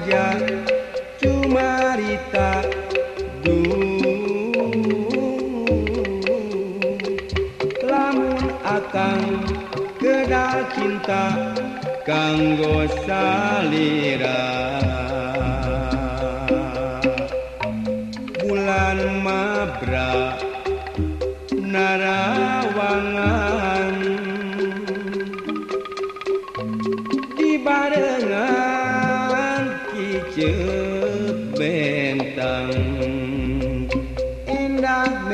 bagja cumarita du lamun akan kedal cinta kanggo salira bulan mabra narawangan. Di barengan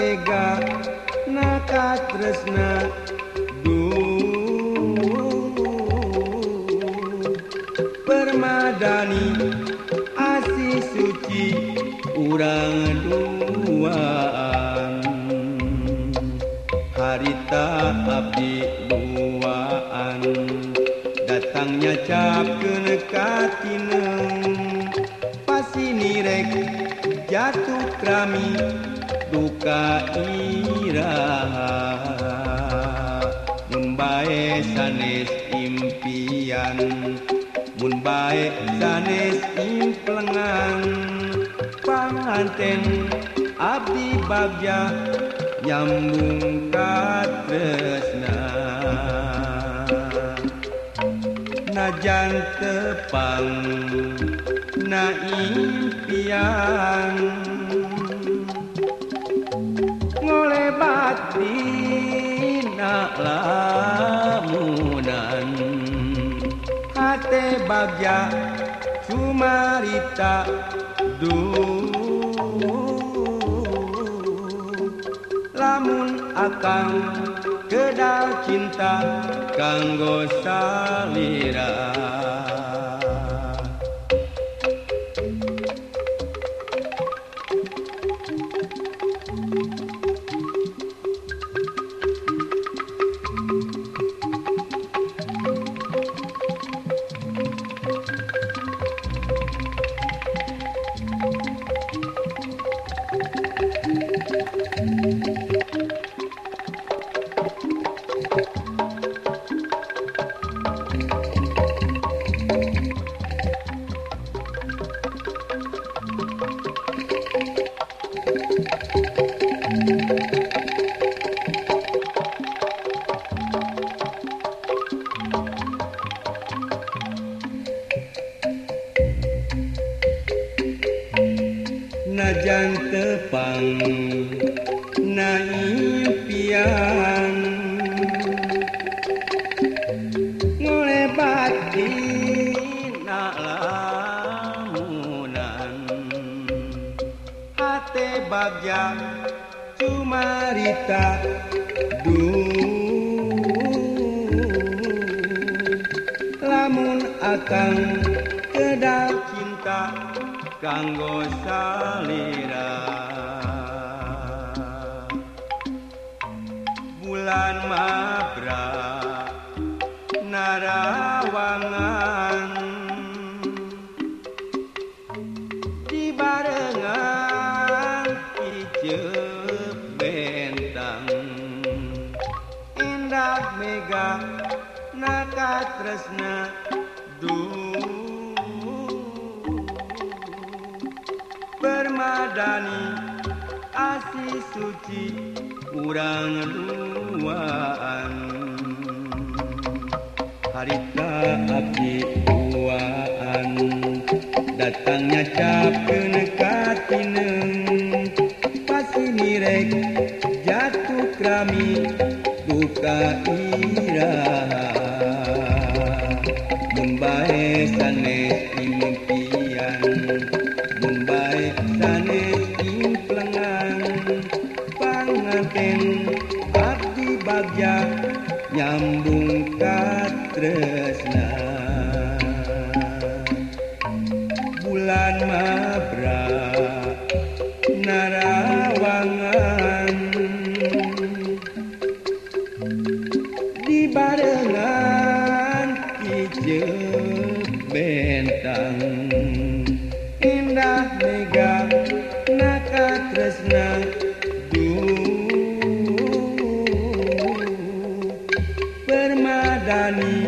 mega naka tresna permadani asih suci urang duaan harita abdi duaan datangnya cap kenekatineng pasti nirek jatuh krami tukairaha membae sanes impian. Mun Mumbai sanes implengan. Panganten abdi bagja nyambung katresna. Najan tepang na impian. Dina lamunan. Hate bagja cumarita du lamun akan kedal cinta kanggo salira senajan tepang naimpian ngolebat di lamunan hate bagja cumarita dunia lamun akan kedah cinta kanggo salira. Bulan mabra narawangan. Dibarengan icep bentang. Indah mega nakatresna Madani asih suci kurang duaan. Harita abdi duaan datangnya capek nekatinem pasti mirek jatuh krami duka ira. Membae sanes mimpi panganten abdi bagja nyambung katresna bulan mabra narawangan. Di barengan kijeu bentang indah mega Yani